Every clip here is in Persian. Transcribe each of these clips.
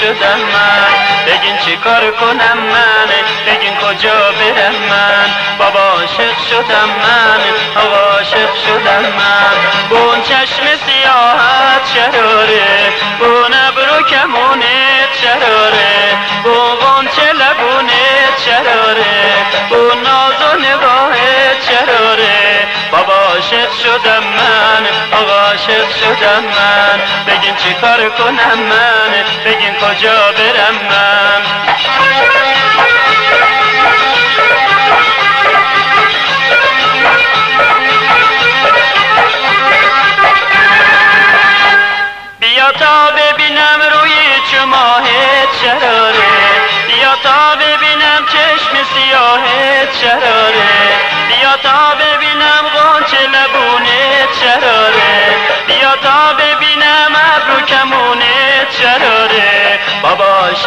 شدم من بگین چی کار کنم من بگین کجا برم من. بابا عاشق شدم من آقا عاشق شدم من. بون چشم سیاحت شراره بون ابرو کمونت شراره. بون چه لبونت شراره بون ناز و نگاهت شراره. بابا عاشق شدم من عاشق شدم من. بگین چی کار کنم من. بگین کجا برم من.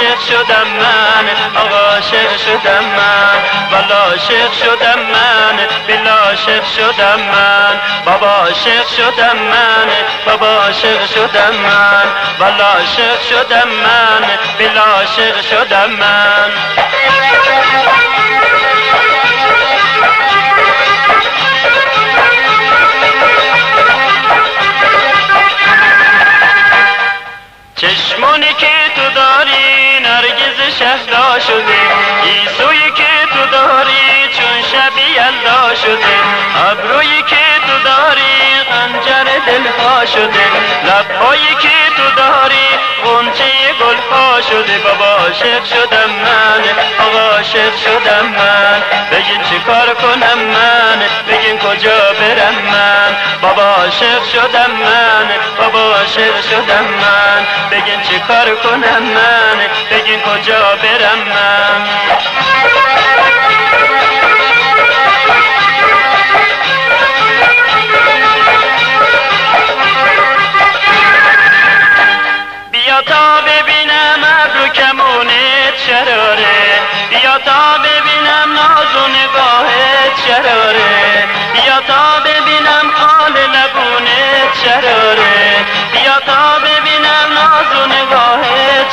عاشق شدم من آقا عاشق شدم من والا عاشق شدم من بلا عاشق شدم من بابا عاشق شدم من بابا عاشق شدم من والا عاشق شدم من بلا عاشق شدم من. چشمونی که تو داری نرگز شهلا شده. ایسوی که تو داری چون شبی یلدا شده. ابرویی که تو داری قنجر دلها شده. لبهایی که تو داری غنچه گلها شده. بابا عاشق شدم من آقا عاشق شدم من. بگین چی کار کنم من؟ بگین کجا برم من؟ بابا عاشق شدم من بابا عاشق شدم من بگین چی کار کنم من؟ بگین کجا برم من؟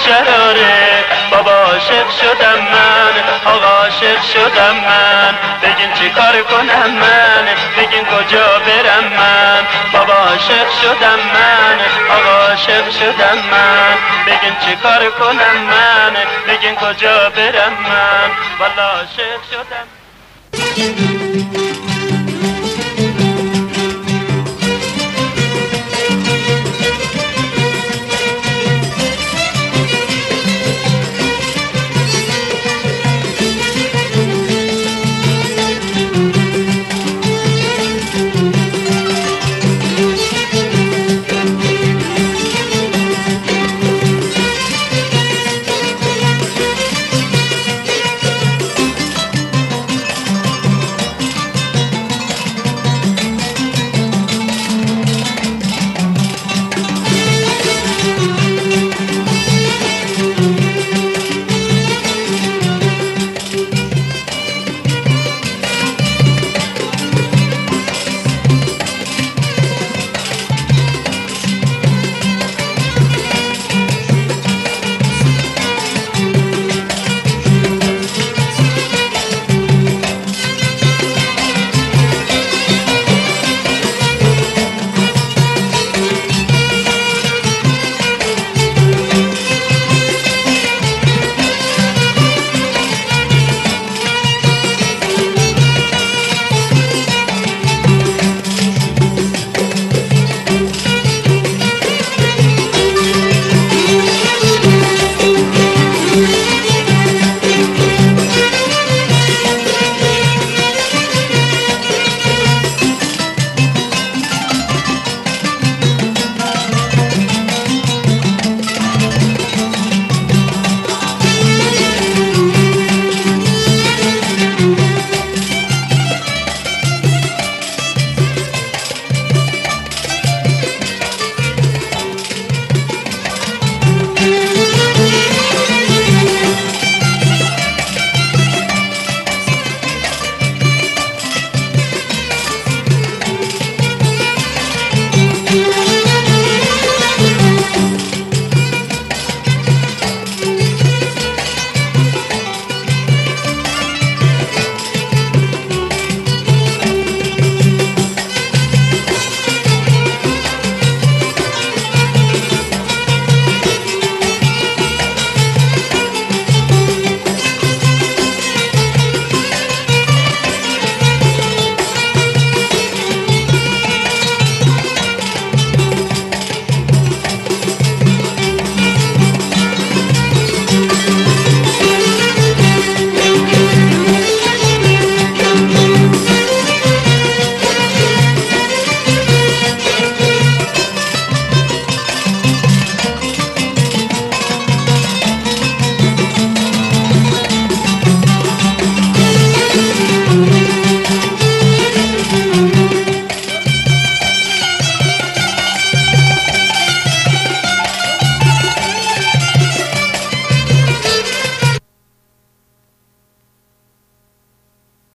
شراره بابا عاشق شدم من آقا عاشق شدم من. بگین چی کار کنم من؟ بگین کجا برم من؟ بابا عاشق شدم من آقا عاشق شدم من. بگین چی کار کنم من؟ بگین کجا برم من؟ والا عاشق شدم.